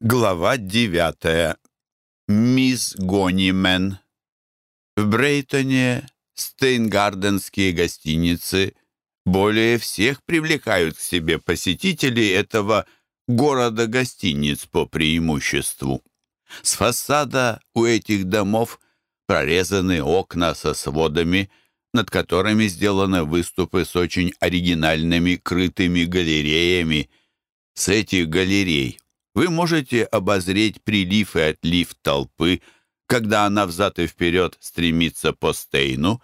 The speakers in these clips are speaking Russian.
Глава девятая. Мисс Гонимен. В Брейтоне стейнгарденские гостиницы более всех привлекают к себе посетителей этого города гостиниц по преимуществу. С фасада у этих домов прорезаны окна со сводами, над которыми сделаны выступы с очень оригинальными крытыми галереями. С этих галерей вы можете обозреть прилив и отлив толпы, когда она взад и вперед стремится по Стейну,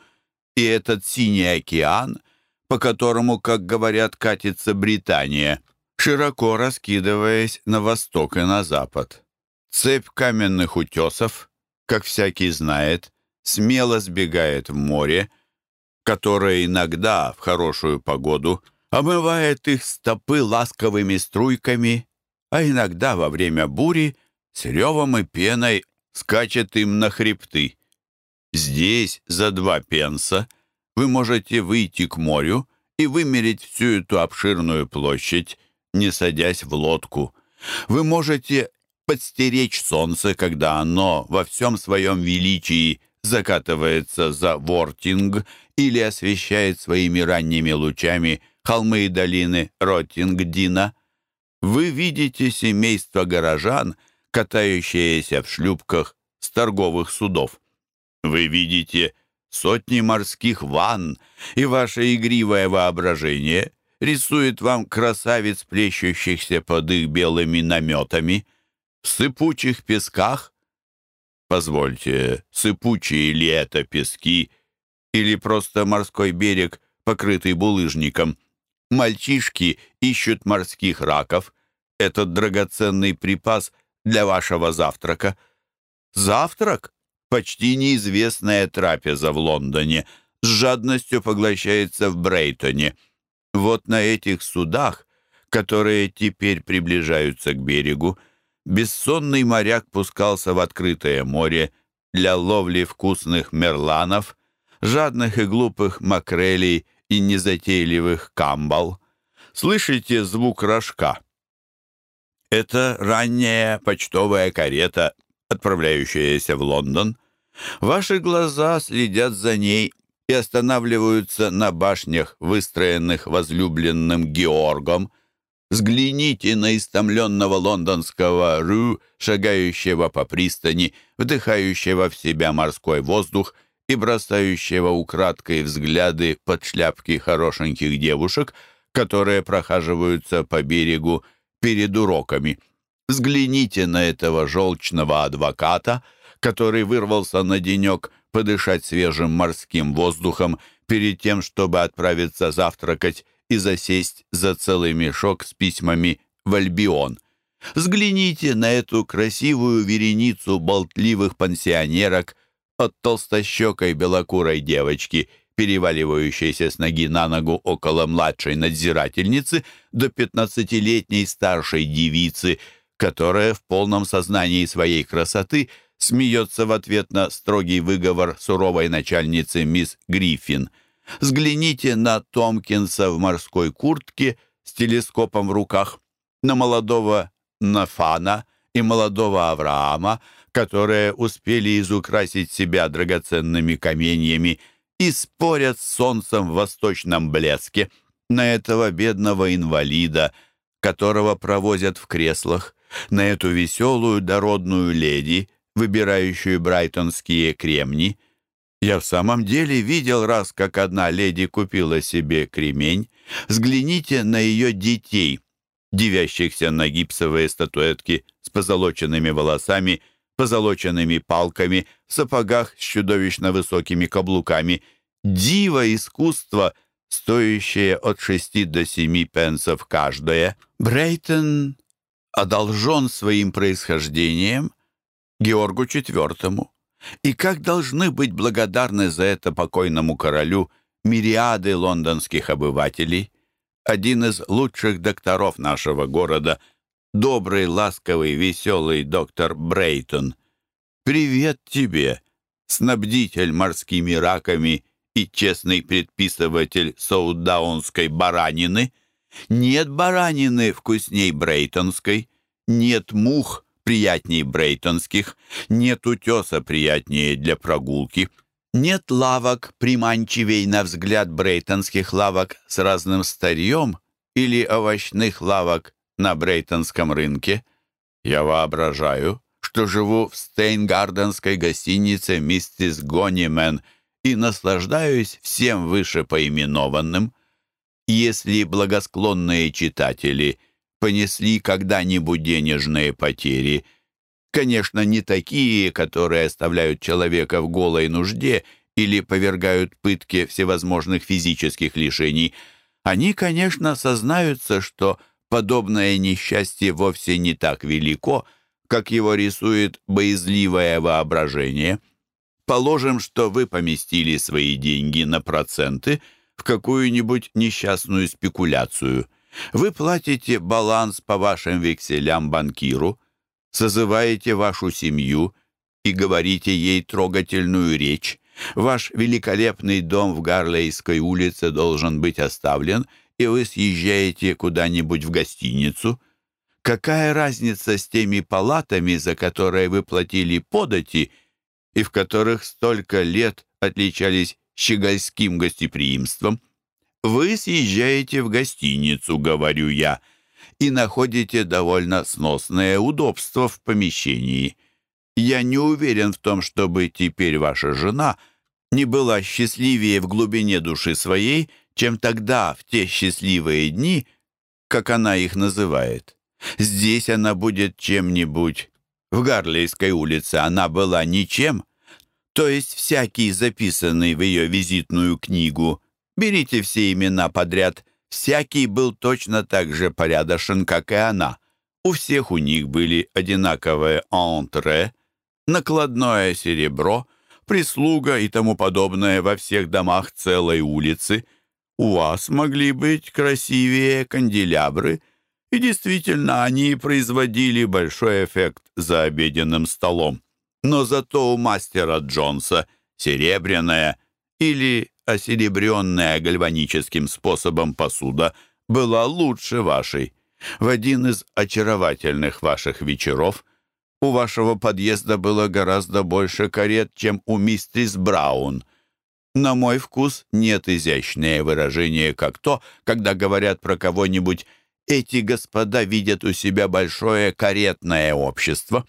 и этот синий океан, по которому, как говорят, катится Британия, широко раскидываясь на восток и на запад. Цепь каменных утесов, как всякий знает, смело сбегает в море, которое иногда, в хорошую погоду, омывает их стопы ласковыми струйками а иногда во время бури с ревом и пеной скачет им на хребты. Здесь за два пенса вы можете выйти к морю и вымерить всю эту обширную площадь, не садясь в лодку. Вы можете подстеречь солнце, когда оно во всем своем величии закатывается за Вортинг или освещает своими ранними лучами холмы и долины Ротингдина. Вы видите семейство горожан, катающиеся в шлюпках с торговых судов. Вы видите сотни морских ванн, и ваше игривое воображение рисует вам красавиц, плещущихся под их белыми наметами. В сыпучих песках Позвольте, сыпучие ли это пески или просто морской берег, покрытый булыжником — Мальчишки ищут морских раков. Этот драгоценный припас для вашего завтрака. Завтрак — почти неизвестная трапеза в Лондоне. С жадностью поглощается в Брейтоне. Вот на этих судах, которые теперь приближаются к берегу, бессонный моряк пускался в открытое море для ловли вкусных мерланов, жадных и глупых макрелей и незатейливых камбал. Слышите звук рожка? Это ранняя почтовая карета, отправляющаяся в Лондон. Ваши глаза следят за ней и останавливаются на башнях, выстроенных возлюбленным Георгом. Взгляните на истомленного лондонского Рю, шагающего по пристани, вдыхающего в себя морской воздух — и бросающего украдкой взгляды под шляпки хорошеньких девушек, которые прохаживаются по берегу перед уроками. Взгляните на этого желчного адвоката, который вырвался на денек подышать свежим морским воздухом перед тем, чтобы отправиться завтракать и засесть за целый мешок с письмами в Альбион. Взгляните на эту красивую вереницу болтливых пансионерок, от толстощекой белокурой девочки, переваливающейся с ноги на ногу около младшей надзирательницы, до пятнадцатилетней старшей девицы, которая в полном сознании своей красоты смеется в ответ на строгий выговор суровой начальницы мисс Гриффин. Взгляните на Томкинса в морской куртке с телескопом в руках, на молодого Нафана и молодого Авраама, которые успели изукрасить себя драгоценными каменьями и спорят с солнцем в восточном блеске, на этого бедного инвалида, которого провозят в креслах, на эту веселую дородную леди, выбирающую брайтонские кремни. Я в самом деле видел раз, как одна леди купила себе кремень. Взгляните на ее детей, дивящихся на гипсовые статуэтки с позолоченными волосами позолоченными палками, в сапогах с чудовищно высокими каблуками. Диво искусства, стоящее от шести до семи пенсов каждое. Брейтон одолжен своим происхождением Георгу IV. И как должны быть благодарны за это покойному королю мириады лондонских обывателей? Один из лучших докторов нашего города – добрый, ласковый, веселый доктор Брейтон. Привет тебе, снабдитель морскими раками и честный предписыватель саудаунской баранины. Нет баранины вкусней брейтонской, нет мух приятней брейтонских, нет утеса приятнее для прогулки, нет лавок приманчивей на взгляд брейтонских лавок с разным старьем или овощных лавок на брейтонском рынке. Я воображаю, что живу в Стейнгарденской гостинице «Миссис Гонимен» и наслаждаюсь всем выше поименованным. Если благосклонные читатели понесли когда-нибудь денежные потери, конечно, не такие, которые оставляют человека в голой нужде или повергают пытке всевозможных физических лишений, они, конечно, сознаются, что подобное несчастье вовсе не так велико, как его рисует боязливое воображение. Положим, что вы поместили свои деньги на проценты в какую-нибудь несчастную спекуляцию. Вы платите баланс по вашим векселям банкиру, созываете вашу семью и говорите ей трогательную речь. Ваш великолепный дом в Гарлейской улице должен быть оставлен – и вы съезжаете куда-нибудь в гостиницу, какая разница с теми палатами, за которые вы платили подати и в которых столько лет отличались щегольским гостеприимством? Вы съезжаете в гостиницу, говорю я, и находите довольно сносное удобство в помещении. Я не уверен в том, чтобы теперь ваша жена не была счастливее в глубине души своей, чем тогда, в те счастливые дни, как она их называет. Здесь она будет чем-нибудь. В Гарлейской улице она была ничем. То есть всякий записанный в ее визитную книгу, берите все имена подряд, всякий был точно так же порядочен, как и она. У всех у них были одинаковые антре, накладное серебро, прислуга и тому подобное во всех домах целой улицы — у вас могли быть красивее канделябры, и действительно они производили большой эффект за обеденным столом. Но зато у мастера Джонса серебряная или осеребренная гальваническим способом посуда была лучше вашей. В один из очаровательных ваших вечеров у вашего подъезда было гораздо больше карет, чем у мистерис Браун — на мой вкус нет изящнее выражения, как то, когда говорят про кого-нибудь «эти господа видят у себя большое каретное общество».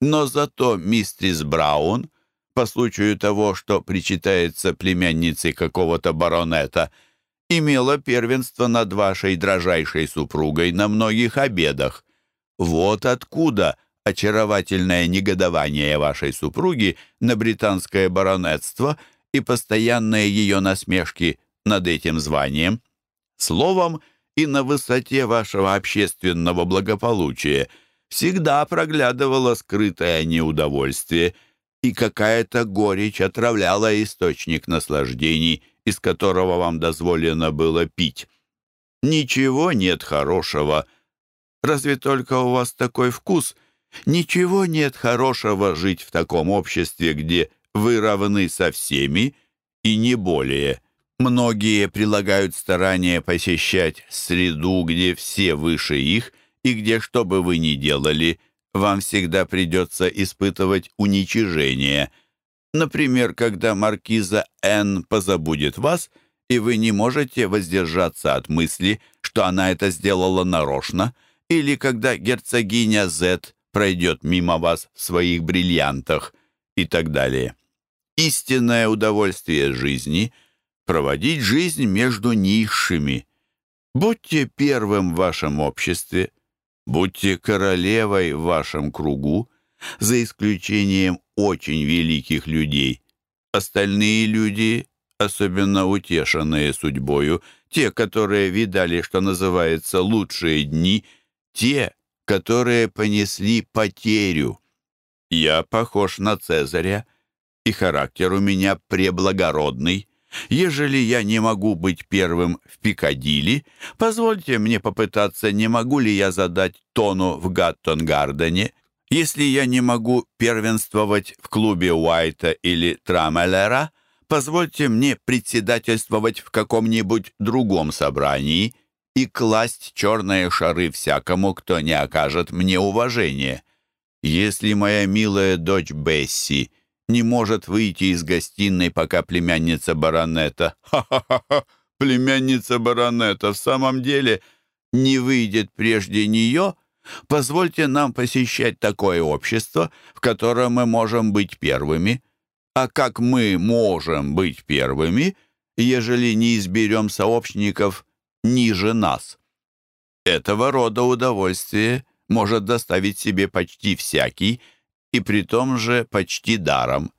Но зато мистрис Браун, по случаю того, что причитается племянницей какого-то баронета, имела первенство над вашей дрожайшей супругой на многих обедах. Вот откуда очаровательное негодование вашей супруги на британское баронетство – и постоянные ее насмешки над этим званием. Словом, и на высоте вашего общественного благополучия всегда проглядывало скрытое неудовольствие, и какая-то горечь отравляла источник наслаждений, из которого вам дозволено было пить. Ничего нет хорошего. Разве только у вас такой вкус? Ничего нет хорошего жить в таком обществе, где вы равны со всеми и не более. Многие прилагают старания посещать среду, где все выше их, и где, что бы вы ни делали, вам всегда придется испытывать уничижение. Например, когда маркиза Н позабудет вас, и вы не можете воздержаться от мысли, что она это сделала нарочно, или когда герцогиня З пройдет мимо вас в своих бриллиантах и так далее истинное удовольствие жизни — проводить жизнь между низшими. Будьте первым в вашем обществе, будьте королевой в вашем кругу, за исключением очень великих людей. Остальные люди, особенно утешенные судьбою, те, которые видали, что называется, лучшие дни, те, которые понесли потерю. Я похож на Цезаря, и характер у меня преблагородный. Ежели я не могу быть первым в Пикадилли, позвольте мне попытаться, не могу ли я задать тону в Гаттон-Гардене, если я не могу первенствовать в клубе Уайта или Трамелера, позвольте мне председательствовать в каком-нибудь другом собрании, и класть черные шары всякому, кто не окажет мне уважения. Если моя милая дочь Бесси не может выйти из гостиной, пока племянница баронета, ха-ха-ха, племянница баронета в самом деле не выйдет прежде нее, позвольте нам посещать такое общество, в котором мы можем быть первыми. А как мы можем быть первыми, ежели не изберем сообщников ниже нас. Этого рода удовольствие может доставить себе почти всякий, и при том же почти даром.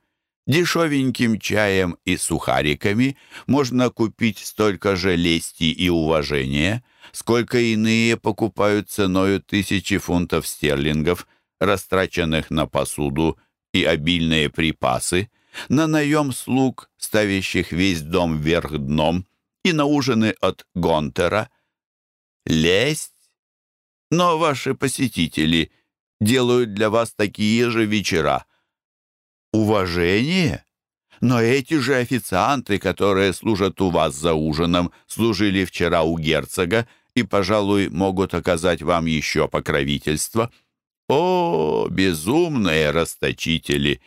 Дешевеньким чаем и сухариками можно купить столько же лести и уважения, сколько иные покупают ценою тысячи фунтов стерлингов, растраченных на посуду и обильные припасы, на наем слуг, ставящих весь дом вверх дном, и на ужины от Гонтера. Лесть? Но ваши посетители делают для вас такие же вечера. Уважение? Но эти же официанты, которые служат у вас за ужином, служили вчера у герцога и, пожалуй, могут оказать вам еще покровительство. О, безумные расточители!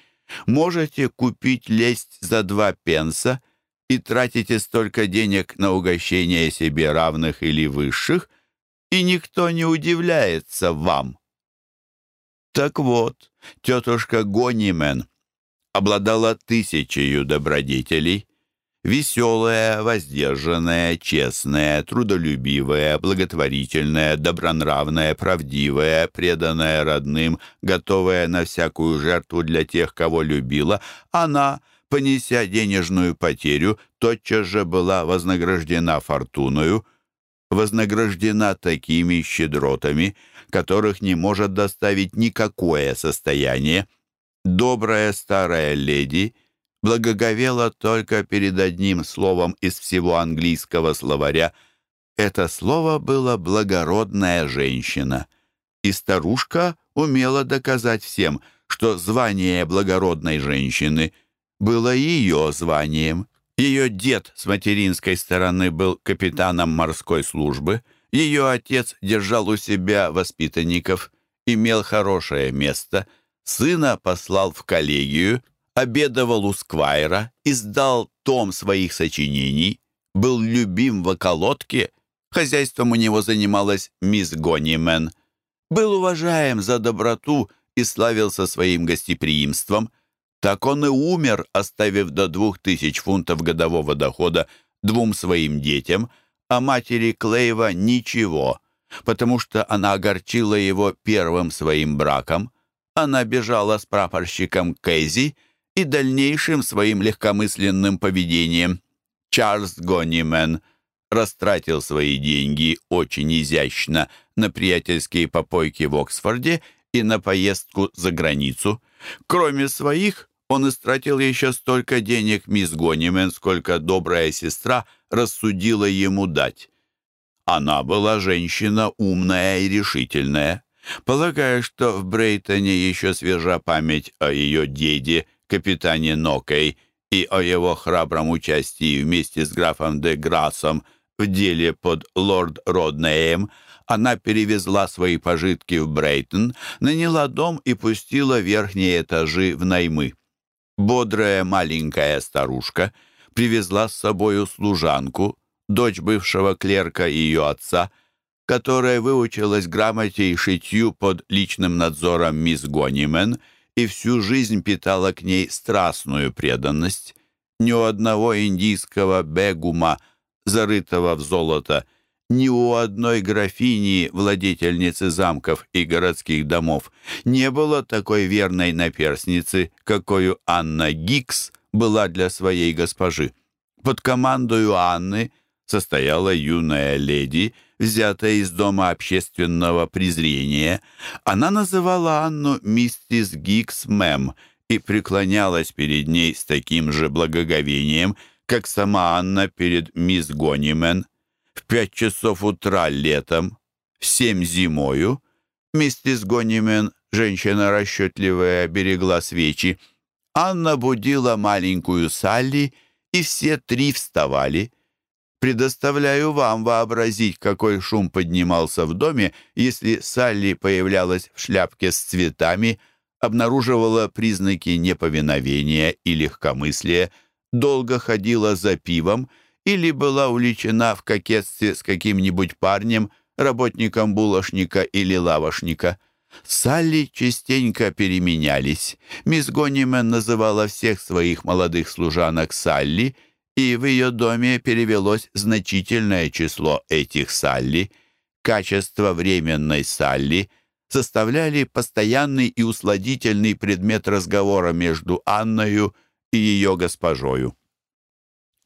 Можете купить лесть за два пенса и тратите столько денег на угощение себе равных или высших, и никто не удивляется вам. Так вот, тетушка Гонимен обладала тысячею добродетелей, веселая, воздержанная, честная, трудолюбивая, благотворительная, добронравная, правдивая, преданная родным, готовая на всякую жертву для тех, кого любила, она — понеся денежную потерю, тотчас же была вознаграждена фортуною, вознаграждена такими щедротами, которых не может доставить никакое состояние. Добрая старая леди благоговела только перед одним словом из всего английского словаря. Это слово было «благородная женщина». И старушка умела доказать всем, что звание благородной женщины — было ее званием. Ее дед с материнской стороны был капитаном морской службы, ее отец держал у себя воспитанников, имел хорошее место, сына послал в коллегию, обедовал у Сквайра, издал том своих сочинений, был любим в околотке, хозяйством у него занималась мисс Гонимен, был уважаем за доброту и славился своим гостеприимством – так он и умер, оставив до двух тысяч фунтов годового дохода двум своим детям, а матери Клейва ничего, потому что она огорчила его первым своим браком. Она бежала с прапорщиком Кейзи и дальнейшим своим легкомысленным поведением. Чарльз Гонимен растратил свои деньги очень изящно на приятельские попойки в Оксфорде и на поездку за границу. Кроме своих, он истратил еще столько денег мисс Гонимен, сколько добрая сестра рассудила ему дать. Она была женщина умная и решительная. Полагая, что в Брейтоне еще свежа память о ее деде, капитане Нокей, и о его храбром участии вместе с графом де Грассом в деле под лорд Роднеем, она перевезла свои пожитки в Брейтон, наняла дом и пустила верхние этажи в наймы. Бодрая маленькая старушка привезла с собою служанку, дочь бывшего клерка и ее отца, которая выучилась грамоте и шитью под личным надзором мисс Гонимен и всю жизнь питала к ней страстную преданность. Ни у одного индийского бегума, зарытого в золото, ни у одной графини, владетельницы замков и городских домов, не было такой верной наперсницы, какую Анна Гикс была для своей госпожи. Под командою Анны состояла юная леди, взятая из дома общественного презрения. Она называла Анну миссис Гикс Мэм и преклонялась перед ней с таким же благоговением, как сама Анна перед мисс Гонимен – в пять часов утра летом, в семь зимою, миссис Гонимен, женщина расчетливая, берегла свечи. Анна будила маленькую Салли, и все три вставали. Предоставляю вам вообразить, какой шум поднимался в доме, если Салли появлялась в шляпке с цветами, обнаруживала признаки неповиновения и легкомыслия, долго ходила за пивом или была уличена в кокетстве с каким-нибудь парнем, работником булочника или лавошника. Салли частенько переменялись. Мисс Гонимен называла всех своих молодых служанок Салли, и в ее доме перевелось значительное число этих Салли. Качество временной Салли составляли постоянный и усладительный предмет разговора между Анною и ее госпожою.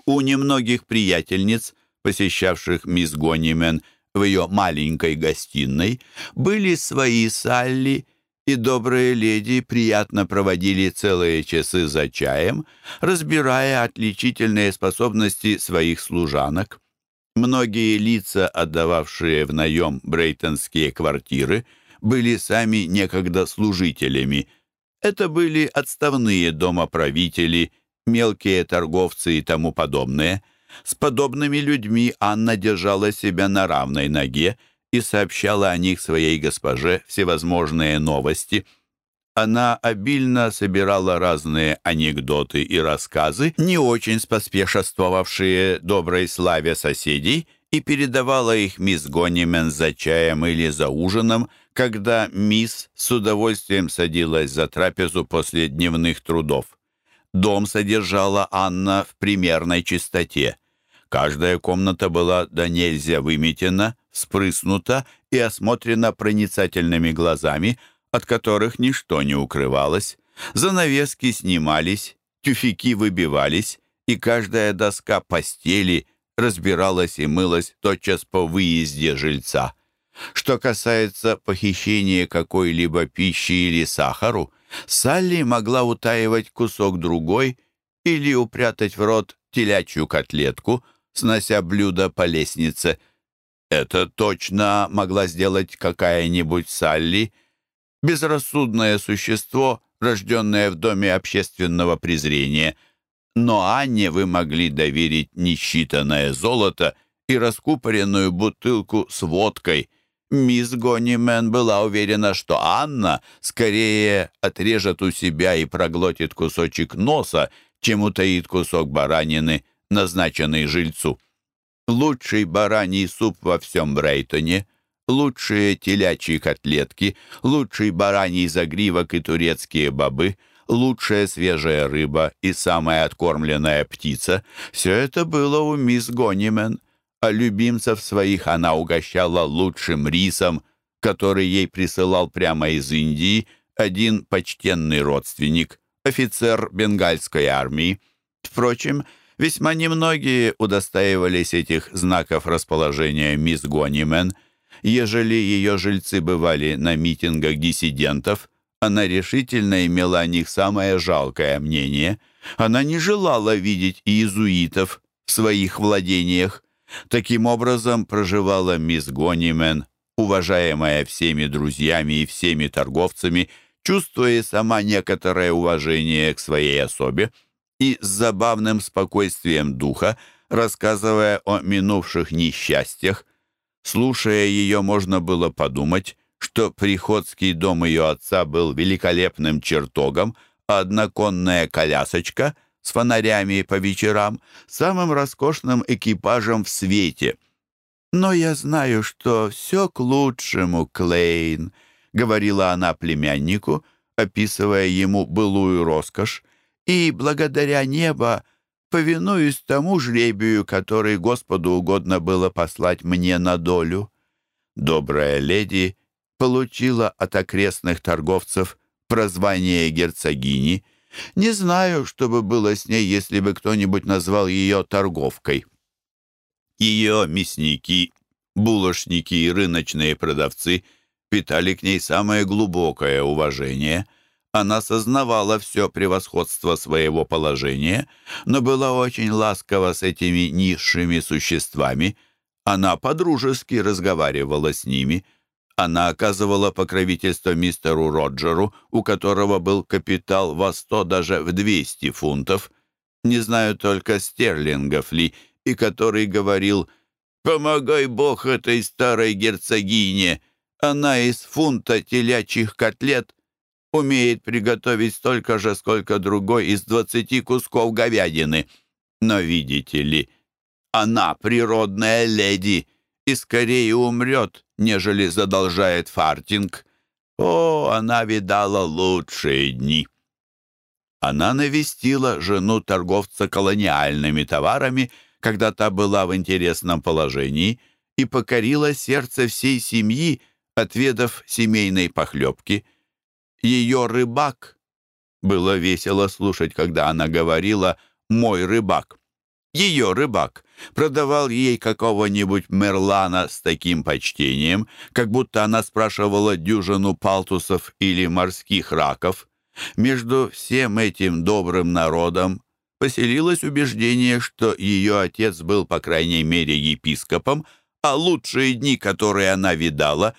У немногих приятельниц, посещавших мисс Гонимен в ее маленькой гостиной, были свои Салли, и добрые леди приятно проводили целые часы за чаем, разбирая отличительные способности своих служанок. Многие лица, отдававшие в наем брейтонские квартиры, были сами некогда служителями. Это были отставные домоправители, мелкие торговцы и тому подобное. С подобными людьми Анна держала себя на равной ноге и сообщала о них своей госпоже всевозможные новости. Она обильно собирала разные анекдоты и рассказы, не очень споспешествовавшие доброй славе соседей, и передавала их мисс Гонимен за чаем или за ужином, когда мисс с удовольствием садилась за трапезу после дневных трудов. Дом содержала Анна в примерной чистоте. Каждая комната была до нельзя выметена, спрыснута и осмотрена проницательными глазами, от которых ничто не укрывалось. Занавески снимались, тюфяки выбивались, и каждая доска постели разбиралась и мылась тотчас по выезде жильца. Что касается похищения какой-либо пищи или сахару, Салли могла утаивать кусок другой или упрятать в рот телячью котлетку, снося блюдо по лестнице. Это точно могла сделать какая-нибудь Салли, безрассудное существо, рожденное в доме общественного презрения. Но Анне вы могли доверить несчитанное золото и раскупоренную бутылку с водкой — Мисс Гонимен была уверена, что Анна скорее отрежет у себя и проглотит кусочек носа, чем утаит кусок баранины, назначенный жильцу. Лучший бараний суп во всем Брейтоне, лучшие телячьи котлетки, лучший бараний загривок и турецкие бобы, лучшая свежая рыба и самая откормленная птица — все это было у мисс Гонимен — а любимцев своих она угощала лучшим рисом, который ей присылал прямо из Индии один почтенный родственник, офицер бенгальской армии. Впрочем, весьма немногие удостаивались этих знаков расположения мисс Гонимен. Ежели ее жильцы бывали на митингах диссидентов, она решительно имела о них самое жалкое мнение. Она не желала видеть иезуитов в своих владениях. Таким образом проживала мисс Гонимен, уважаемая всеми друзьями и всеми торговцами, чувствуя сама некоторое уважение к своей особе и с забавным спокойствием духа, рассказывая о минувших несчастьях. Слушая ее, можно было подумать, что приходский дом ее отца был великолепным чертогом, а одноконная колясочка — с фонарями по вечерам, самым роскошным экипажем в свете. «Но я знаю, что все к лучшему, Клейн», — говорила она племяннику, описывая ему былую роскошь, «и благодаря небо повинуюсь тому жребию, который Господу угодно было послать мне на долю». Добрая леди получила от окрестных торговцев прозвание герцогини — не знаю, что бы было с ней, если бы кто-нибудь назвал ее торговкой. Ее мясники, булочники и рыночные продавцы питали к ней самое глубокое уважение. Она сознавала все превосходство своего положения, но была очень ласкова с этими низшими существами. Она подружески разговаривала с ними — она оказывала покровительство мистеру Роджеру, у которого был капитал во сто, даже в двести фунтов. Не знаю только, стерлингов ли и который говорил «Помогай Бог этой старой герцогине! Она из фунта телячьих котлет умеет приготовить столько же, сколько другой из двадцати кусков говядины. Но, видите ли, она природная леди и скорее умрет, нежели задолжает фартинг. О, она видала лучшие дни. Она навестила жену торговца колониальными товарами, когда та была в интересном положении, и покорила сердце всей семьи, отведав семейной похлебки. Ее рыбак. Было весело слушать, когда она говорила «мой рыбак». Ее рыбак продавал ей какого-нибудь мерлана с таким почтением, как будто она спрашивала дюжину палтусов или морских раков. Между всем этим добрым народом поселилось убеждение, что ее отец был, по крайней мере, епископом, а лучшие дни, которые она видала,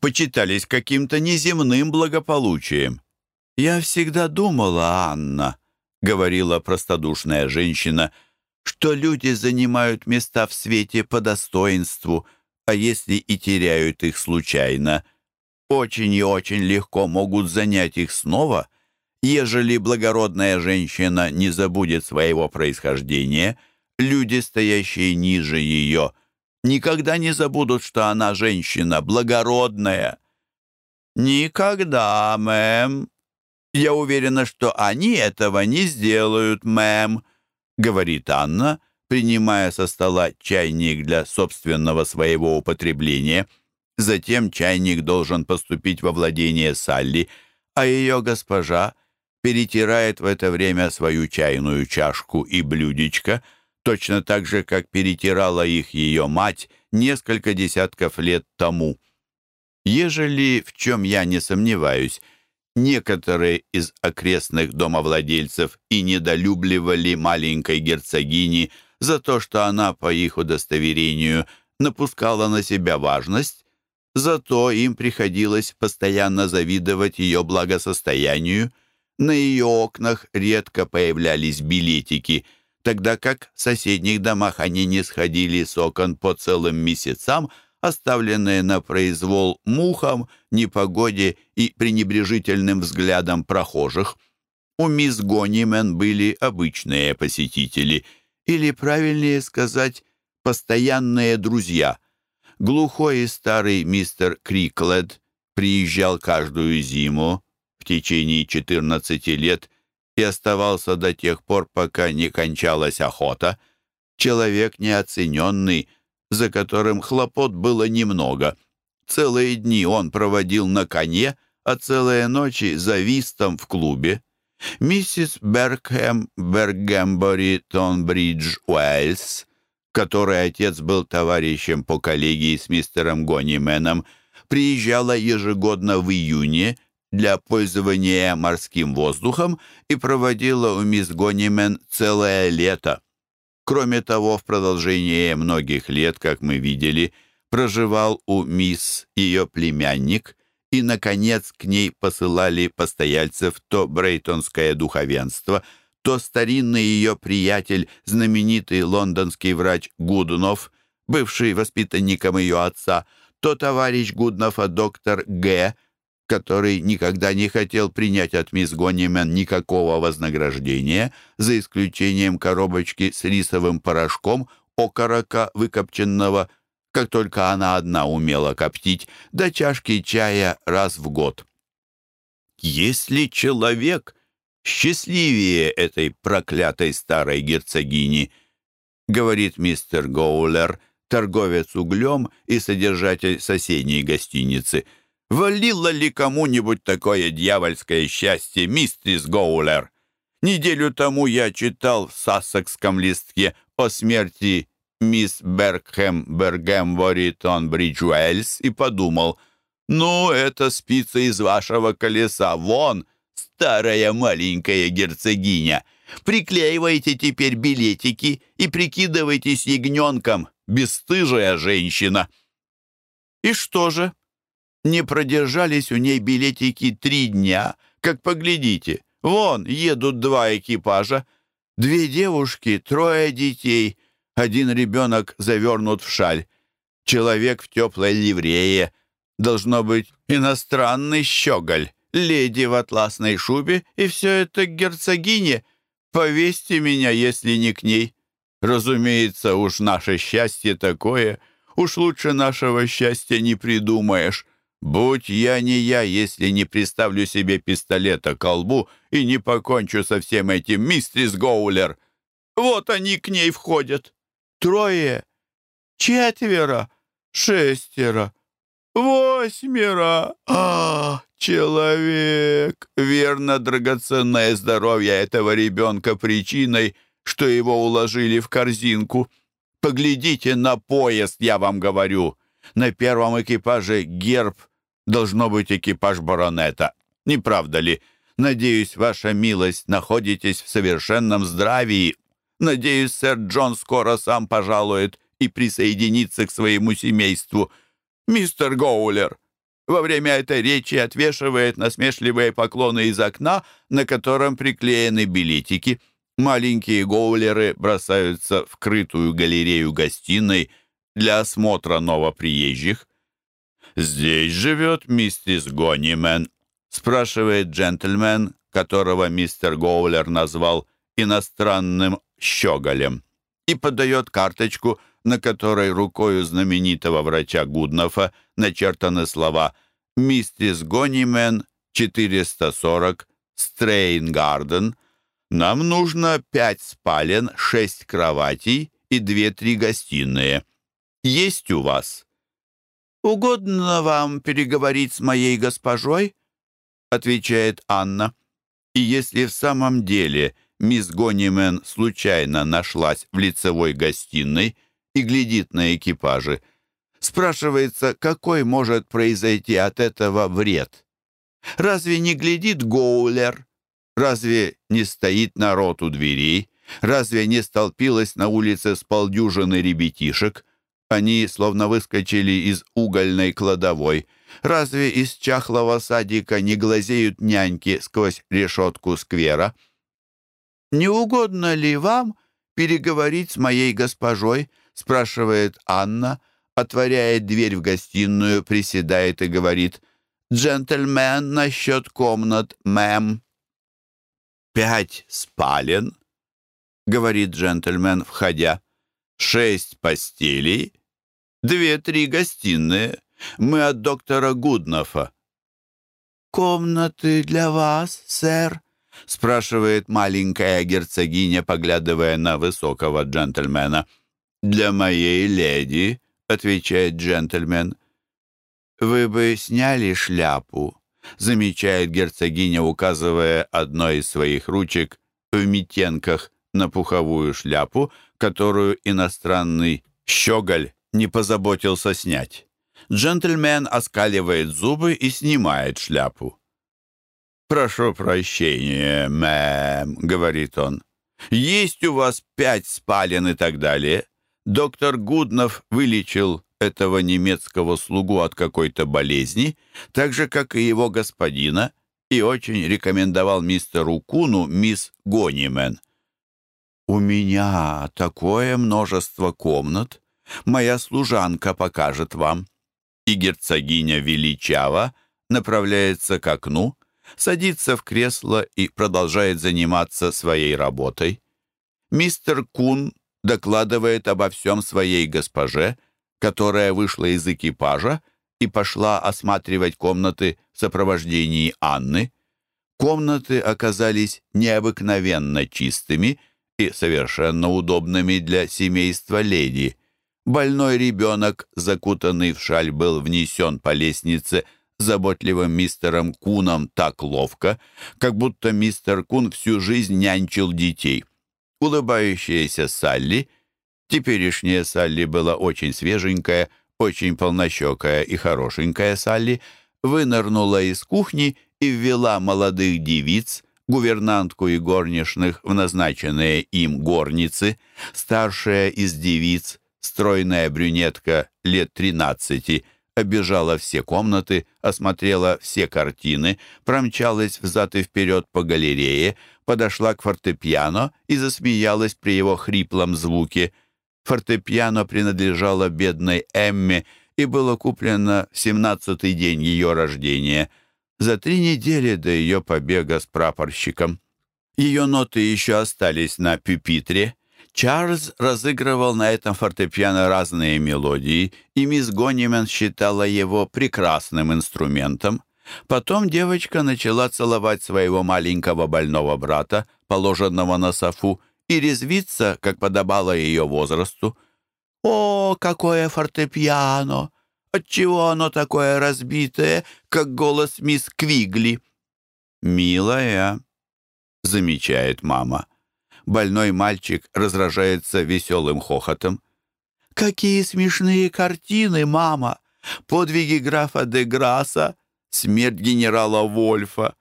почитались каким-то неземным благополучием. «Я всегда думала, Анна», — говорила простодушная женщина, — что люди занимают места в свете по достоинству, а если и теряют их случайно, очень и очень легко могут занять их снова, ежели благородная женщина не забудет своего происхождения, люди, стоящие ниже ее, никогда не забудут, что она женщина благородная. «Никогда, мэм. Я уверена, что они этого не сделают, мэм», говорит Анна, принимая со стола чайник для собственного своего употребления. Затем чайник должен поступить во владение Салли, а ее госпожа перетирает в это время свою чайную чашку и блюдечко, точно так же, как перетирала их ее мать несколько десятков лет тому. Ежели, в чем я не сомневаюсь, Некоторые из окрестных домовладельцев и недолюбливали маленькой герцогини за то, что она, по их удостоверению, напускала на себя важность, зато им приходилось постоянно завидовать ее благосостоянию. На ее окнах редко появлялись билетики, тогда как в соседних домах они не сходили с окон по целым месяцам, оставленные на произвол мухам, непогоде и пренебрежительным взглядам прохожих. У мисс Гонимен были обычные посетители, или, правильнее сказать, постоянные друзья. Глухой и старый мистер Криклед приезжал каждую зиму в течение 14 лет и оставался до тех пор, пока не кончалась охота. Человек неоцененный, за которым хлопот было немного. Целые дни он проводил на коне, а целые ночи за вистом в клубе. Миссис Бергхэм Бергембори Тонбридж Уэльс, которой отец был товарищем по коллегии с мистером Гонименом, приезжала ежегодно в июне для пользования морским воздухом и проводила у мисс Гонимен целое лето. Кроме того, в продолжение многих лет, как мы видели, проживал у мисс ее племянник, и, наконец, к ней посылали постояльцев то брейтонское духовенство, то старинный ее приятель, знаменитый лондонский врач Гудунов, бывший воспитанником ее отца, то товарищ Гуднова доктор Г., который никогда не хотел принять от мисс Гонимен никакого вознаграждения, за исключением коробочки с рисовым порошком, окорока выкопченного, как только она одна умела коптить, до чашки чая раз в год. Если человек счастливее этой проклятой старой герцогини, говорит мистер Гоулер, торговец углем и содержатель соседней гостиницы – Валило ли кому-нибудь такое дьявольское счастье, мистерис Гоулер? Неделю тому я читал в сассекском листке о смерти мисс Бергхэм Бергемвори Тонбридж Уэльс и подумал, ну, это спица из вашего колеса, вон, старая маленькая герцогиня. Приклеивайте теперь билетики и прикидывайтесь ягненком, бесстыжая женщина. И что же? Не продержались у ней билетики три дня, как поглядите. Вон едут два экипажа. Две девушки, трое детей. Один ребенок завернут в шаль. Человек в теплой ливрее. Должно быть иностранный щеголь. Леди в атласной шубе, и все это к герцогине. Повесьте меня, если не к ней. Разумеется, уж наше счастье такое. Уж лучше нашего счастья не придумаешь. Будь я не я, если не приставлю себе пистолета к колбу и не покончу со всем этим, мистерис Гоулер. Вот они к ней входят. Трое, четверо, шестеро, восьмеро. А, человек! Верно, драгоценное здоровье этого ребенка причиной, что его уложили в корзинку. Поглядите на поезд, я вам говорю. На первом экипаже герб должно быть экипаж баронета. Не правда ли? Надеюсь, ваша милость, находитесь в совершенном здравии. Надеюсь, сэр Джон скоро сам пожалует и присоединится к своему семейству. Мистер Гоулер во время этой речи отвешивает насмешливые поклоны из окна, на котором приклеены билетики. Маленькие гоулеры бросаются в крытую галерею гостиной для осмотра новоприезжих. «Здесь живет миссис Гонимен?» — спрашивает джентльмен, которого мистер Гоулер назвал иностранным щеголем, и подает карточку, на которой рукою знаменитого врача Гуднофа начертаны слова «Миссис Гонимен, 440, Стрейнгарден», нам нужно пять спален, шесть кроватей и две-три гостиные. Есть у вас? Угодно вам переговорить с моей госпожой? Отвечает Анна. И если в самом деле мисс Гонимен случайно нашлась в лицевой гостиной и глядит на экипажи, спрашивается, какой может произойти от этого вред? Разве не глядит Гоулер? Разве не стоит народ у дверей? Разве не столпилась на улице с полдюжины ребятишек? Они словно выскочили из угольной кладовой. Разве из чахлого садика не глазеют няньки сквозь решетку сквера? «Не угодно ли вам переговорить с моей госпожой?» спрашивает Анна, отворяет дверь в гостиную, приседает и говорит «Джентльмен насчет комнат, мэм» пять спален, — говорит джентльмен, входя, — шесть постелей, две-три гостиные. Мы от доктора Гуднофа. «Комнаты для вас, сэр?» — спрашивает маленькая герцогиня, поглядывая на высокого джентльмена. «Для моей леди», — отвечает джентльмен. «Вы бы сняли шляпу?» замечает герцогиня, указывая одной из своих ручек в метенках на пуховую шляпу, которую иностранный щеголь не позаботился снять. Джентльмен оскаливает зубы и снимает шляпу. «Прошу прощения, мэм», — говорит он. «Есть у вас пять спален и так далее. Доктор Гуднов вылечил этого немецкого слугу от какой-то болезни, так же, как и его господина, и очень рекомендовал мистеру Куну мисс Гонимен. «У меня такое множество комнат. Моя служанка покажет вам». И герцогиня величава направляется к окну, садится в кресло и продолжает заниматься своей работой. Мистер Кун докладывает обо всем своей госпоже — которая вышла из экипажа и пошла осматривать комнаты в сопровождении Анны. Комнаты оказались необыкновенно чистыми и совершенно удобными для семейства леди. Больной ребенок, закутанный в шаль, был внесен по лестнице заботливым мистером Куном так ловко, как будто мистер Кун всю жизнь нянчил детей. Улыбающаяся Салли — Теперешняя Салли была очень свеженькая, очень полнощекая и хорошенькая Салли, вынырнула из кухни и ввела молодых девиц, гувернантку и горничных в назначенные им горницы. Старшая из девиц, стройная брюнетка лет тринадцати, обежала все комнаты, осмотрела все картины, промчалась взад и вперед по галерее, подошла к фортепиано и засмеялась при его хриплом звуке — Фортепиано принадлежало бедной Эмме и было куплено в семнадцатый день ее рождения, за три недели до ее побега с прапорщиком. Ее ноты еще остались на пюпитре. Чарльз разыгрывал на этом фортепиано разные мелодии, и мисс Гонимен считала его прекрасным инструментом. Потом девочка начала целовать своего маленького больного брата, положенного на софу, и резвиться, как подобало ее возрасту. «О, какое фортепиано! Отчего оно такое разбитое, как голос мисс Квигли?» «Милая», — замечает мама. Больной мальчик разражается веселым хохотом. «Какие смешные картины, мама! Подвиги графа де Грасса, смерть генерала Вольфа,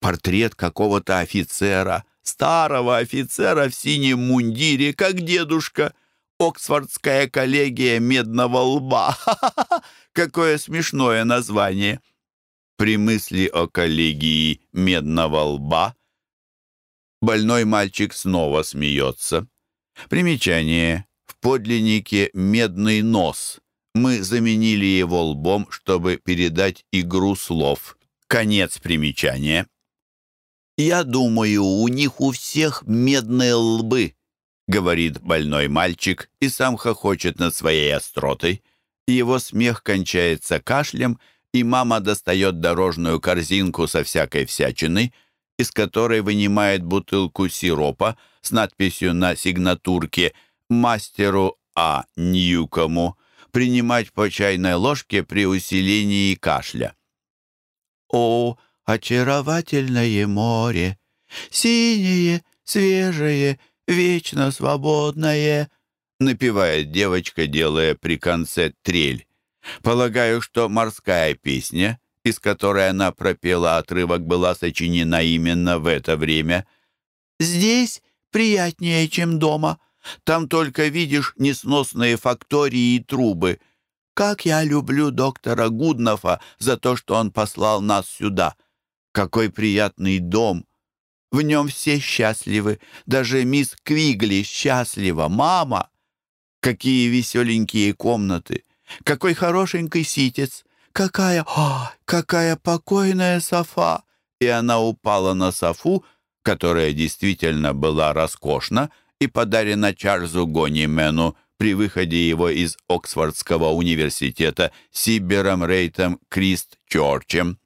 портрет какого-то офицера, старого офицера в синем мундире, как дедушка, Оксфордская коллегия медного лба. Какое смешное название!» При мысли о коллегии медного лба больной мальчик снова смеется. Примечание. В подлиннике «медный нос» мы заменили его лбом, чтобы передать игру слов. Конец примечания. «Я думаю, у них у всех медные лбы», — говорит больной мальчик и сам хохочет над своей остротой. Его смех кончается кашлем, и мама достает дорожную корзинку со всякой всячиной, из которой вынимает бутылку сиропа с надписью на сигнатурке «Мастеру А. Ньюкому» принимать по чайной ложке при усилении кашля. «О, очаровательное море! Синее, свежее, вечно свободное!» напевает девочка, делая при конце трель. Полагаю, что морская песня, из которой она пропела отрывок, была сочинена именно в это время. «Здесь приятнее, чем дома. Там только видишь несносные фактории и трубы. Как я люблю доктора Гуднофа за то, что он послал нас сюда. Какой приятный дом. В нем все счастливы. Даже мисс Квигли счастлива. Мама! Какие веселенькие комнаты. Какой хорошенький ситец. Какая, о, какая покойная софа. И она упала на софу, которая действительно была роскошна, и подарена Чарльзу Гонимену при выходе его из Оксфордского университета Сибером Рейтом Крист Чорчем.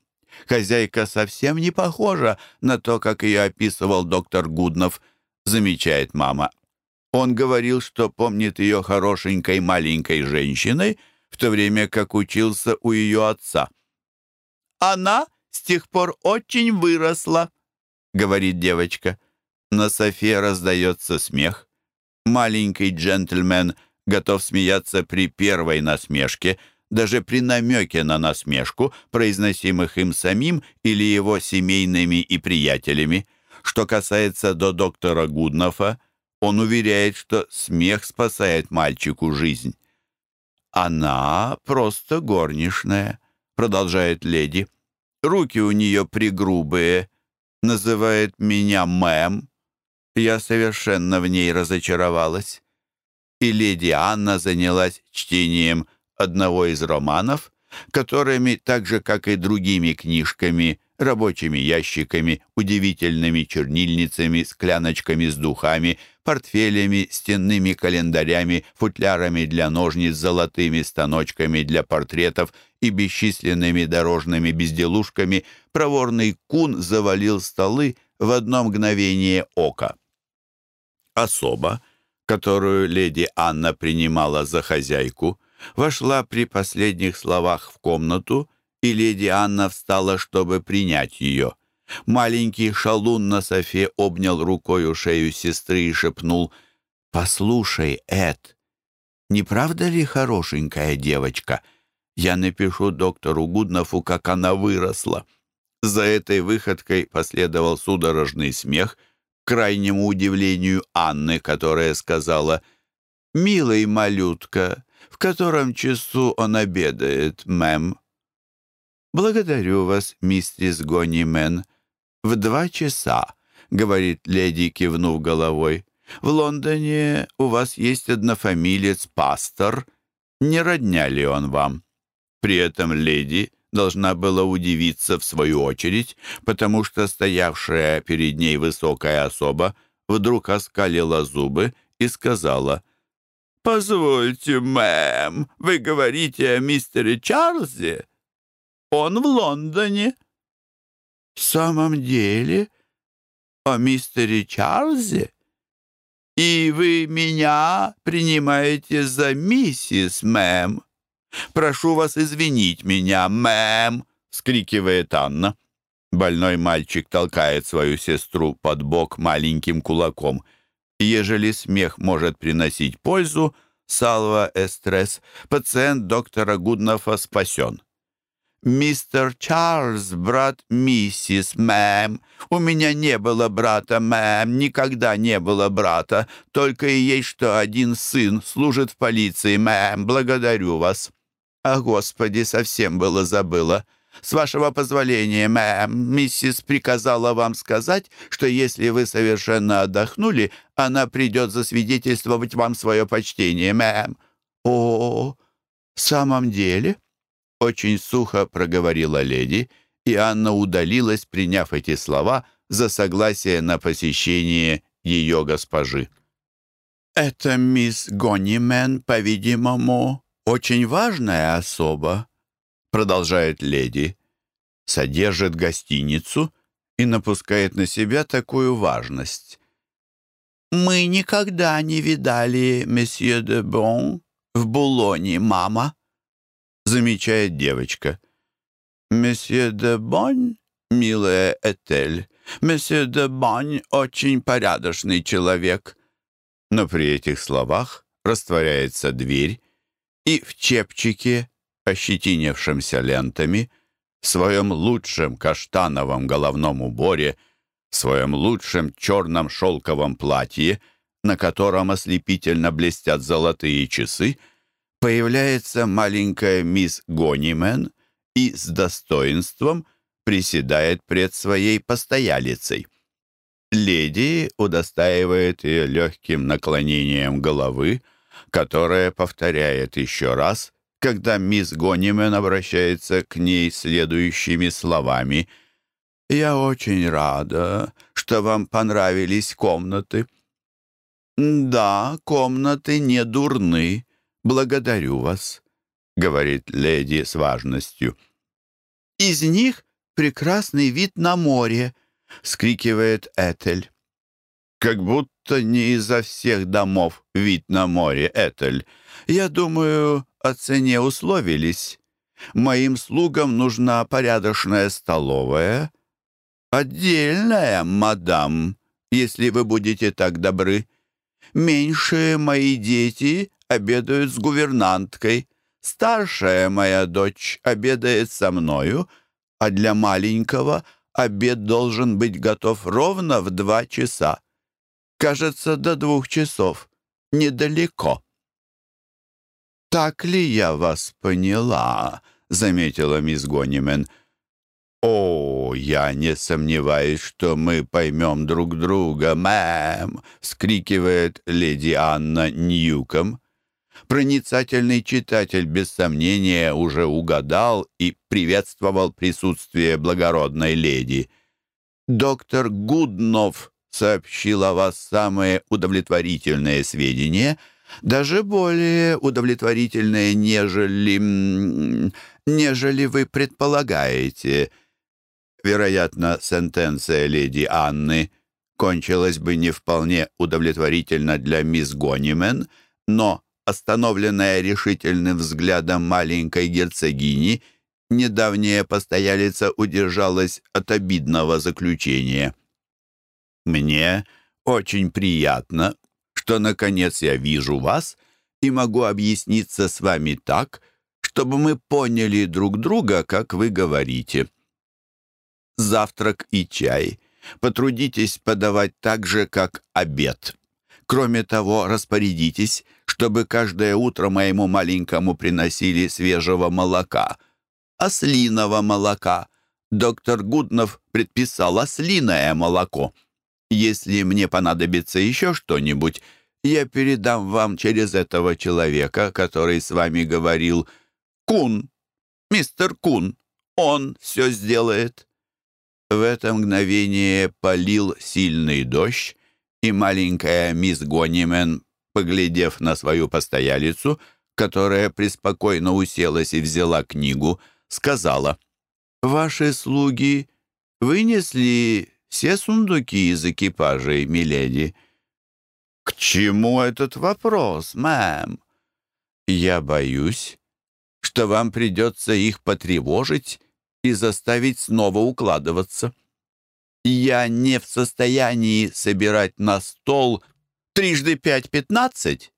Хозяйка совсем не похожа на то, как ее описывал доктор Гуднов, замечает мама. Он говорил, что помнит ее хорошенькой маленькой женщиной, то время как учился у ее отца. «Она с тех пор очень выросла», — говорит девочка. На софе раздается смех. Маленький джентльмен готов смеяться при первой насмешке, даже при намеке на насмешку, произносимых им самим или его семейными и приятелями. Что касается до доктора Гуднофа, он уверяет, что смех спасает мальчику жизнь. «Она просто горничная», — продолжает леди. «Руки у нее пригрубые, называет меня мэм, я совершенно в ней разочаровалась. И леди Анна занялась чтением одного из романов, которыми, так же, как и другими книжками, рабочими ящиками, удивительными чернильницами, скляночками с духами, портфелями, стенными календарями, футлярами для ножниц, золотыми станочками для портретов и бесчисленными дорожными безделушками, проворный кун завалил столы в одно мгновение ока. Особа, которую леди Анна принимала за хозяйку, вошла при последних словах в комнату, и леди Анна встала, чтобы принять ее. Маленький шалун на софе обнял рукою шею сестры и шепнул «Послушай, Эд, не правда ли хорошенькая девочка? Я напишу доктору Гуднофу, как она выросла». За этой выходкой последовал судорожный смех — крайнему удивлению Анны, которая сказала «Милый малютка, в котором часу он обедает, мэм?» «Благодарю вас, миссис Гонимен. В два часа», — говорит леди, кивнув головой. В Лондоне у вас есть однофамилец Пастор. Не родня ли он вам? При этом леди должна была удивиться в свою очередь, потому что стоявшая перед ней высокая особа вдруг оскалила зубы и сказала, «Позвольте, мэм, вы говорите о мистере Чарльзе? Он в Лондоне». «В самом деле? О мистере Чарльзе? И вы меня принимаете за миссис, мэм?» «Прошу вас извинить меня, мэм!» — скрикивает Анна. Больной мальчик толкает свою сестру под бок маленьким кулаком. Ежели смех может приносить пользу, салва эстрес, пациент доктора Гуднофа спасен. «Мистер Чарльз, брат миссис, мэм. У меня не было брата, мэм, никогда не было брата. Только и есть, что один сын служит в полиции, мэм. Благодарю вас». «А, Господи, совсем было забыла. С вашего позволения, мэм, миссис приказала вам сказать, что если вы совершенно отдохнули, она придет засвидетельствовать вам свое почтение, мэм». «О, в самом деле?» Очень сухо проговорила леди, и Анна удалилась, приняв эти слова за согласие на посещение ее госпожи. «Это мисс Гонимен, по-видимому, очень важная особа», — продолжает леди, содержит гостиницу и напускает на себя такую важность. «Мы никогда не видали месье де Бон в Булоне, мама», — замечает девочка. «Месье де Бон, милая Этель, месье де Бон очень порядочный человек». Но при этих словах растворяется дверь, и в чепчике, ощетинившемся лентами, в своем лучшем каштановом головном уборе, в своем лучшем черном шелковом платье, на котором ослепительно блестят золотые часы, появляется маленькая мисс Гонимен и с достоинством приседает пред своей постоялицей. Леди удостаивает ее легким наклонением головы, которая повторяет еще раз, когда мисс Гонимен обращается к ней следующими словами. «Я очень рада, что вам понравились комнаты». «Да, комнаты не дурны. Благодарю вас», — говорит леди с важностью. «Из них прекрасный вид на море», — скрикивает Этель. «Как будто не изо всех домов вид на море, Этель. Я думаю, о цене условились. Моим слугам нужна порядочная столовая. Отдельная, мадам, если вы будете так добры. Меньшие мои дети обедают с гувернанткой. Старшая моя дочь обедает со мною, а для маленького обед должен быть готов ровно в два часа. Кажется, до двух часов. Недалеко». «Так ли я вас поняла?» — заметила мисс Гонимен. «О, я не сомневаюсь, что мы поймем друг друга, мэм!» — скрикивает леди Анна Ньюком. Проницательный читатель, без сомнения, уже угадал и приветствовал присутствие благородной леди. Доктор Гуднов сообщил о вас самые удовлетворительные сведения, даже более удовлетворительные, нежели... нежели вы предполагаете. Вероятно, сентенция леди Анны кончилась бы не вполне удовлетворительно для мисс Гонимен, но, остановленная решительным взглядом маленькой герцогини, недавняя постоялица удержалась от обидного заключения. Мне очень приятно, что, наконец, я вижу вас и могу объясниться с вами так, чтобы мы поняли друг друга, как вы говорите. Завтрак и чай потрудитесь подавать так же, как обед. Кроме того, распорядитесь, чтобы каждое утро моему маленькому приносили свежего молока, ослиного молока. Доктор Гуднов предписал ослиное молоко. Если мне понадобится еще что-нибудь, я передам вам через этого человека, который с вами говорил. Кун, мистер Кун, он все сделает». В это мгновение полил сильный дождь, и маленькая мисс Гонимен, поглядев на свою постоялицу, которая преспокойно уселась и взяла книгу, сказала, «Ваши слуги вынесли все сундуки из экипажей, миледи?» «К чему этот вопрос, мэм?» «Я боюсь, что вам придется их потревожить и заставить снова укладываться. Я не в состоянии собирать на стол трижды пять пятнадцать,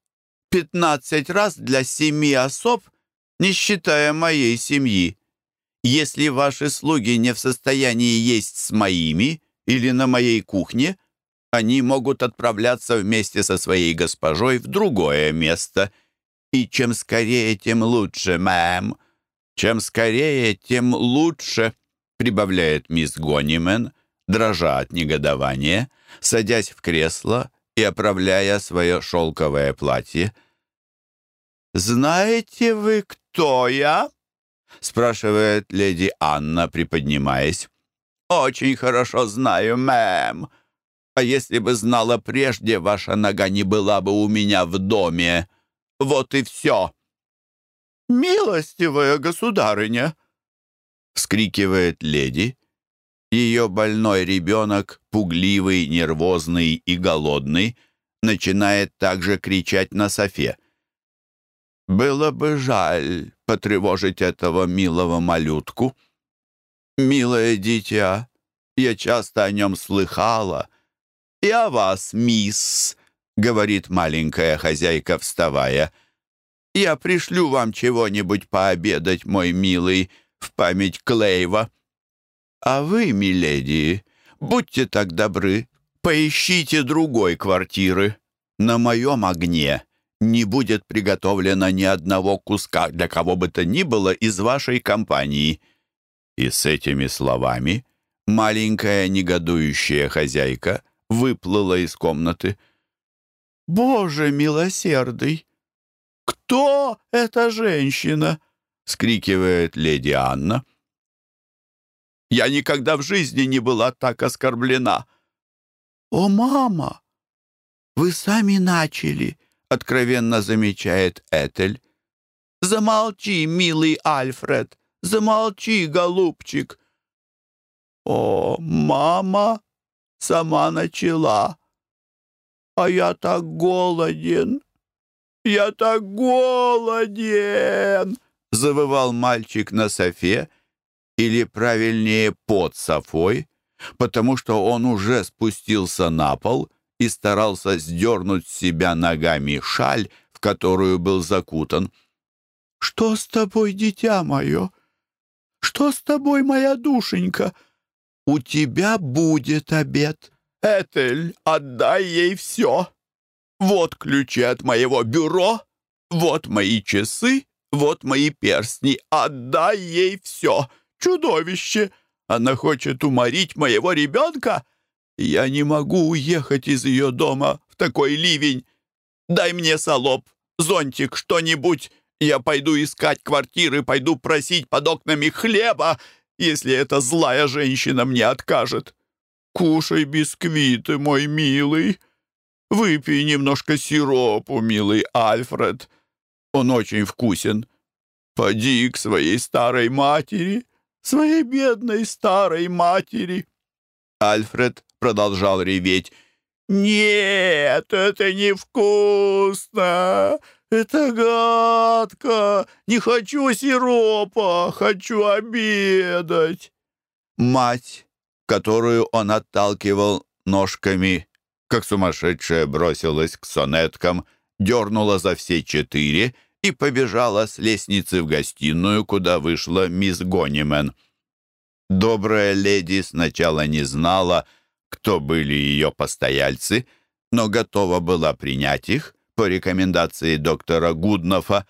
пятнадцать раз для семи особ, не считая моей семьи. Если ваши слуги не в состоянии есть с моими или на моей кухне, они могут отправляться вместе со своей госпожой в другое место. И чем скорее, тем лучше, мэм. Чем скорее, тем лучше, прибавляет мисс Гонимен, дрожа от негодования, садясь в кресло и оправляя свое шелковое платье. «Знаете вы, кто я?» — спрашивает леди Анна, приподнимаясь. «Очень хорошо знаю, мэм. А если бы знала прежде, ваша нога не была бы у меня в доме. Вот и все». «Милостивая государыня!» — вскрикивает леди. Ее больной ребенок, пугливый, нервозный и голодный, начинает также кричать на софе. «Было бы жаль потревожить этого милого малютку. Милое дитя, я часто о нем слыхала. И о вас, мисс», — говорит маленькая хозяйка, вставая. «Я пришлю вам чего-нибудь пообедать, мой милый, в память Клейва». А вы, миледи, будьте так добры, поищите другой квартиры. На моем огне не будет приготовлено ни одного куска для кого бы то ни было из вашей компании». И с этими словами маленькая негодующая хозяйка выплыла из комнаты. «Боже милосердый! Кто эта женщина?» — скрикивает леди Анна. Я никогда в жизни не была так оскорблена». «О, мама! Вы сами начали», — откровенно замечает Этель. «Замолчи, милый Альфред, замолчи, голубчик». «О, мама сама начала, а я так голоден, я так голоден», — завывал мальчик на софе, — или правильнее под Софой, потому что он уже спустился на пол и старался сдернуть с себя ногами шаль, в которую был закутан. «Что с тобой, дитя мое? Что с тобой, моя душенька? У тебя будет обед. Этель, отдай ей все. Вот ключи от моего бюро, вот мои часы, вот мои перстни. Отдай ей все чудовище! Она хочет уморить моего ребенка! Я не могу уехать из ее дома в такой ливень! Дай мне солоб, зонтик, что-нибудь! Я пойду искать квартиры, пойду просить под окнами хлеба, если эта злая женщина мне откажет. Кушай бисквиты, мой милый. Выпей немножко сиропу, милый Альфред. Он очень вкусен. Поди к своей старой матери своей бедной старой матери. Альфред продолжал реветь. «Нет, это невкусно! Это гадко! Не хочу сиропа, хочу обедать!» Мать, которую он отталкивал ножками, как сумасшедшая бросилась к сонеткам, дернула за все четыре — и побежала с лестницы в гостиную, куда вышла мисс Гонимен. Добрая леди сначала не знала, кто были ее постояльцы, но готова была принять их по рекомендации доктора Гуднофа,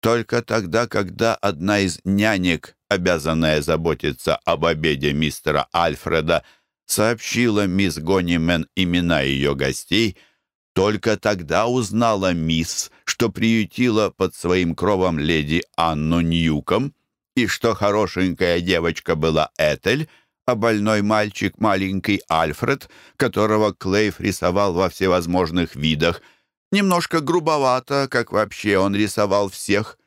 только тогда, когда одна из нянек, обязанная заботиться об обеде мистера Альфреда, сообщила мисс Гонимен имена ее гостей, только тогда узнала мисс, что приютила под своим кровом леди Анну Ньюком, и что хорошенькая девочка была Этель, а больной мальчик маленький Альфред, которого Клейф рисовал во всевозможных видах, немножко грубовато, как вообще он рисовал всех.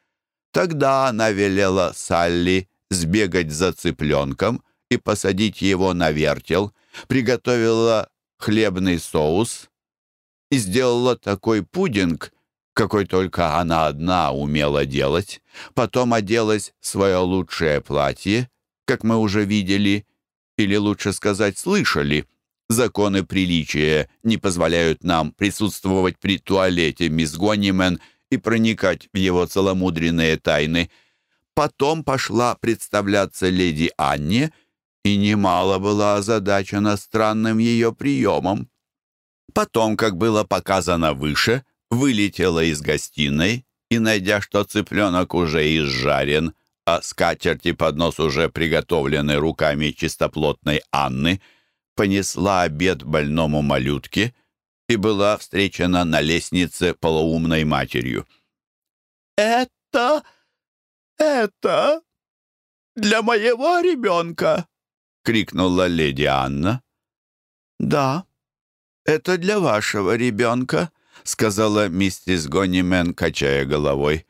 Тогда она велела Салли сбегать за цыпленком и посадить его на вертел, приготовила хлебный соус и сделала такой пудинг, какой только она одна умела делать. Потом оделась в свое лучшее платье, как мы уже видели, или лучше сказать, слышали. Законы приличия не позволяют нам присутствовать при туалете мисс Гонимен и проникать в его целомудренные тайны. Потом пошла представляться леди Анне, и немало была озадачена странным ее приемом. Потом, как было показано выше, вылетела из гостиной и, найдя, что цыпленок уже изжарен, а скатерть и поднос уже приготовлены руками чистоплотной Анны, понесла обед больному малютке и была встречена на лестнице полуумной матерью. «Это... это... для моего ребенка!» — крикнула леди Анна. «Да, это для вашего ребенка», — сказала миссис Гонимен, качая головой.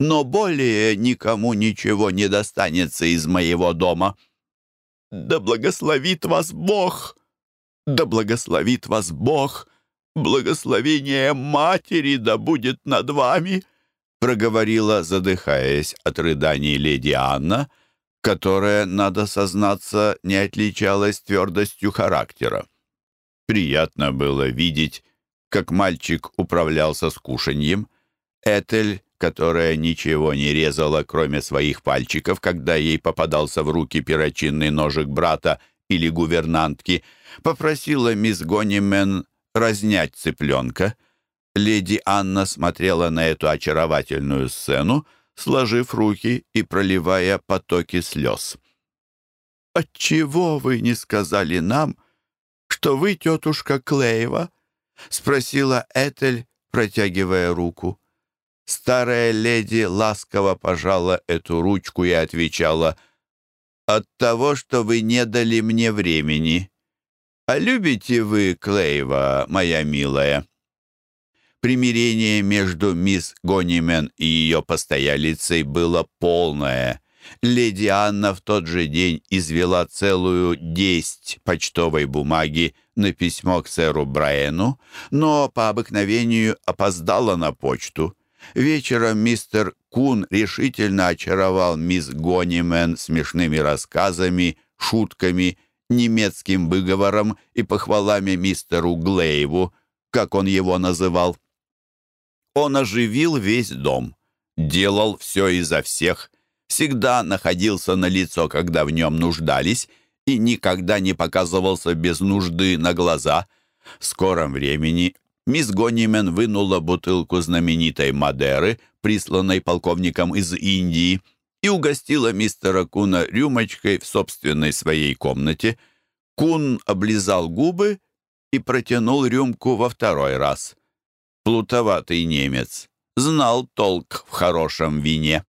«Но более никому ничего не достанется из моего дома». «Да благословит вас Бог! Да благословит вас Бог! Благословение Матери да будет над вами!» проговорила, задыхаясь от рыданий леди Анна, которая, надо сознаться, не отличалась твердостью характера. Приятно было видеть, как мальчик управлялся с кушаньем. Этель, которая ничего не резала, кроме своих пальчиков, когда ей попадался в руки перочинный ножик брата или гувернантки, попросила мисс Гонимен разнять цыпленка. Леди Анна смотрела на эту очаровательную сцену, сложив руки и проливая потоки слез. «Отчего вы не сказали нам, что вы тетушка Клеева?» — спросила Этель, протягивая руку. Старая леди ласково пожала эту ручку и отвечала «От того, что вы не дали мне времени. А любите вы Клейва, моя милая?» Примирение между мисс Гонимен и ее постоялицей было полное. Леди Анна в тот же день извела целую десть почтовой бумаги на письмо к сэру Брайану, но по обыкновению опоздала на почту. Вечером мистер Кун решительно очаровал мисс Гонимен смешными рассказами, шутками, немецким выговором и похвалами мистеру Глейву, как он его называл. Он оживил весь дом, делал все изо всех, всегда находился на лицо, когда в нем нуждались, и никогда не показывался без нужды на глаза. В скором времени мисс Гонимен вынула бутылку знаменитой Мадеры, присланной полковником из Индии, и угостила мистера Куна рюмочкой в собственной своей комнате. Кун облизал губы и протянул рюмку во второй раз. Плутоватый немец знал толк в хорошем вине.